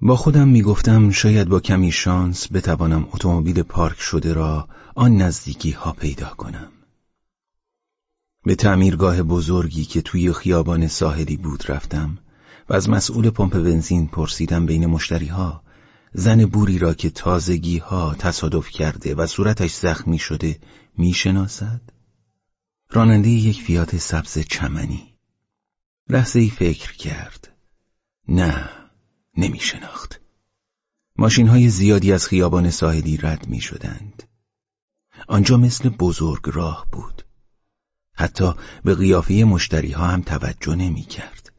با خودم می‌گفتم شاید با کمی شانس بتوانم اتومبیل پارک شده را آن نزدیکی ها پیدا کنم. به تعمیرگاه بزرگی که توی خیابان ساحلی بود رفتم و از مسئول پمپ بنزین پرسیدم بین مشتری ها زن بوری را که تازگی ها تصادف کرده و صورتش زخمی شده می‌شناسد؟ راننده یک فیات سبز چمنی لحظه ای فکر کرد نه نمی شناخت ماشین های زیادی از خیابان ساحلی رد می شدند آنجا مثل بزرگ راه بود. حتی به قیافه مشتری ها هم توجه نمی کرد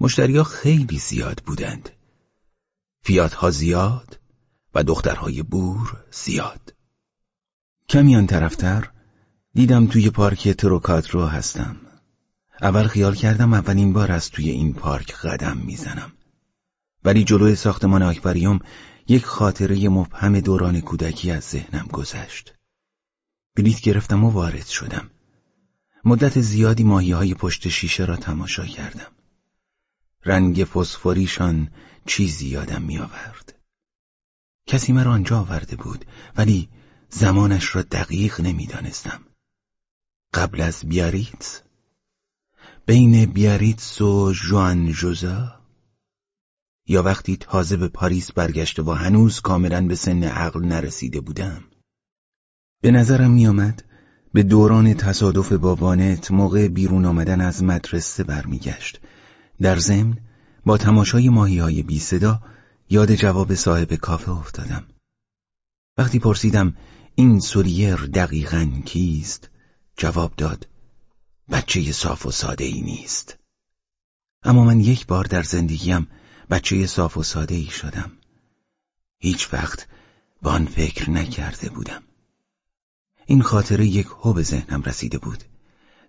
مشتری ها خیلی زیاد بودند. فیات ها زیاد و دخترهای بور زیاد. کمی آن طرفتر دیدم توی پارک تروکادرو هستم. اول خیال کردم اولین بار از توی این پارک قدم می‌زنم. ولی جلوی ساختمان آکواریوم یک خاطره مبهم دوران کودکی از ذهنم گذشت. بلیت گرفتم و وارد شدم. مدت زیادی ماهی های پشت شیشه را تماشا کردم. رنگ فسفوریشان چیزی یادم می آورد. کسی مرا آنجا آورده بود ولی زمانش را دقیق نمی‌دانستم. قبل از بیاریتس؟ بین بیاریتس و جوان جوزا؟ یا وقتی تازه به پاریس برگشته و هنوز کاملا به سن عقل نرسیده بودم. به نظرم میآمد به دوران تصادف با وانت موقع بیرون آمدن از مدرسه برمیگشت. در ضمن با تماشای ماهی های بی صدا یاد جواب صاحب کافه افتادم. وقتی پرسیدم این سوریر دقیقا کیست؟ جواب داد بچه صاف و ساده ای نیست. اما من یک بار در زندگیم بچه صاف و ساده ای شدم. هیچ وقت به آن فکر نکرده بودم. این خاطره یک هو به ذهنم رسیده بود.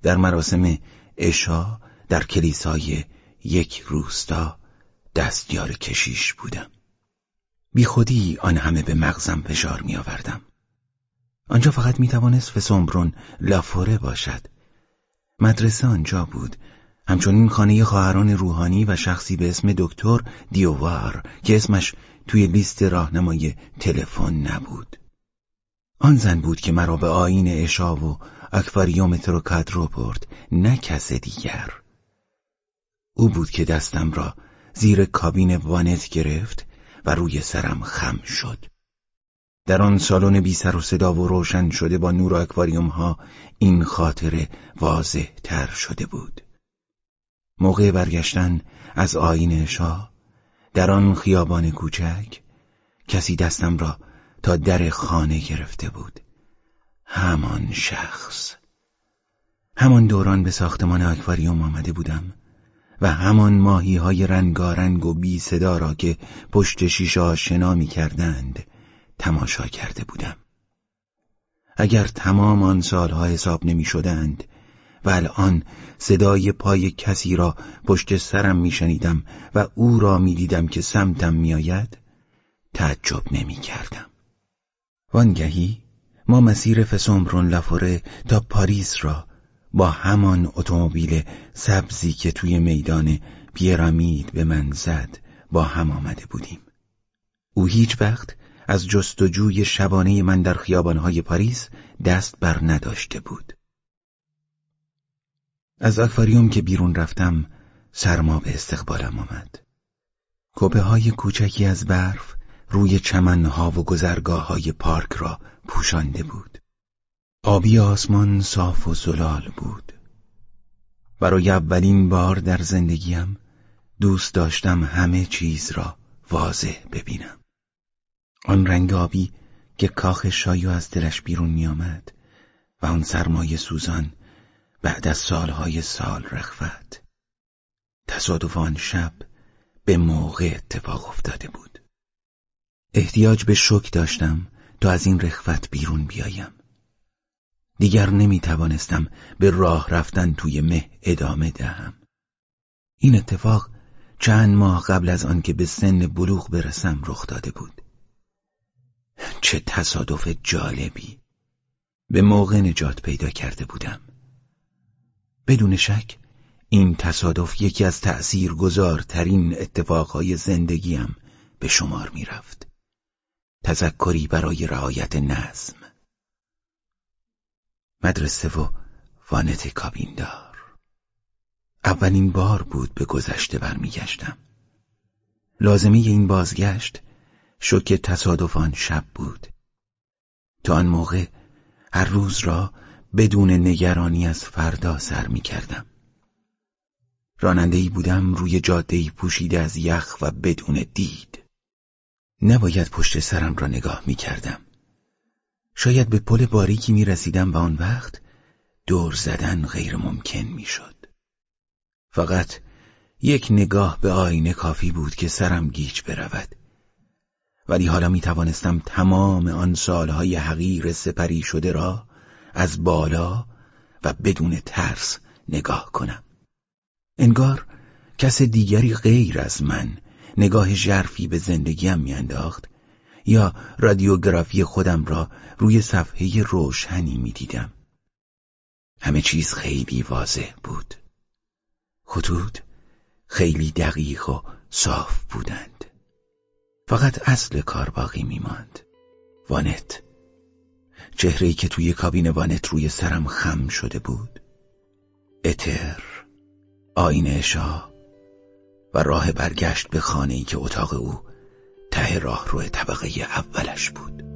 در مراسم اشا در کلیسای یک روستا دستیار کشیش بودم. بی خودی آن همه به مغزم فشار می آوردم. آنجا فقط می توانست فسومبرون لافوره باشد. مدرسه آنجا بود همچنین خانه خواهران روحانی و شخصی به اسم دکتر دیووار که اسمش توی لیست راهنمای تلفن نبود. آن زن بود که مرا به آین اشا و اکواریوم تروکادرو برد نه کس دیگر. او بود که دستم را زیر کابین وانت گرفت و روی سرم خم شد. در آن سالن بی سر و صدا و روشن شده با نور اکواریوم ها این خاطره واضح تر شده بود. موقع برگشتن از آین شاه در آن خیابان کوچک کسی دستم را تا در خانه گرفته بود. همان شخص. همان دوران به ساختمان اکواریوم آمده بودم و همان ماهی های رنگارنگ و بی صدا را که پشت شیشه آشنا می کردند تماشا کرده بودم. اگر تمام آن سالها حساب نمی شدند و الان صدای پای کسی را پشت سرم می شنیدم و او را می دیدم که سمتم می آید تعجب نمی کردم وانگهی ما مسیر فسومبرون لفوره تا پاریس را با همان اتومبیل سبزی که توی میدان پیرامید به من زد با هم آمده بودیم. او هیچ وقت از جستجوی شبانه من در خیابانهای پاریس دست بر نداشته بود. از اکواریوم که بیرون رفتم سرما به استقبالم آمد. کپه های کوچکی از برف روی چمنها و گذرگاه های پارک را پوشانده بود. آبی آسمان صاف و زلال بود. برای اولین بار در زندگیم دوست داشتم همه چیز را واضح ببینم. آن رنگ آبی که کاخ شایو از دلش بیرون می آمد و آن سرمایه سوزان بعد از سالهای سال رخوت. تصادف آن شب به موقع اتفاق افتاده بود. احتیاج به شک داشتم تا از این رخوت بیرون بیایم. دیگر نمی توانستم به راه رفتن توی مه ادامه دهم. این اتفاق چند ماه قبل از آنکه به سن بلوغ برسم رخ داده بود. چه تصادف جالبی. به موقع نجات پیدا کرده بودم. بدون شک این تصادف یکی از تأثیر گذارترین اتفاقهای زندگیم به شمار می رفت. تذکری برای رعایت نظم. مدرسه و وانت کابیندار. اولین بار بود به گذشته برمیگشتم. لازمه این بازگشت شد که تصادفان شب بود. تا آن موقع هر روز را بدون نگرانی از فردا سر می کردم. بودم روی جاده پوشیده از یخ و بدون دید. نباید پشت سرم را نگاه می کردم. شاید به پل باریکی می رسیدم و آن وقت دور زدن غیر ممکن می شد. فقط یک نگاه به آینه کافی بود که سرم گیج برود. ولی حالا می توانستم تمام آن سالهای حقیر سپری شده را از بالا و بدون ترس نگاه کنم. انگار کس دیگری غیر از من نگاه ژرفی به زندگیم میانداخت یا رادیوگرافی خودم را روی صفحه روشنی می‌دیدم. همه چیز خیلی واضح بود. خطوط خیلی دقیق و صاف بودند. فقط اصل کار باقی میماند. وانت چهرهی که توی کابین وانت روی سرم خم شده بود. اتر آینه شاه و راه برگشت به خانه‌ای که اتاق او ته راه روی طبقه اولش بود.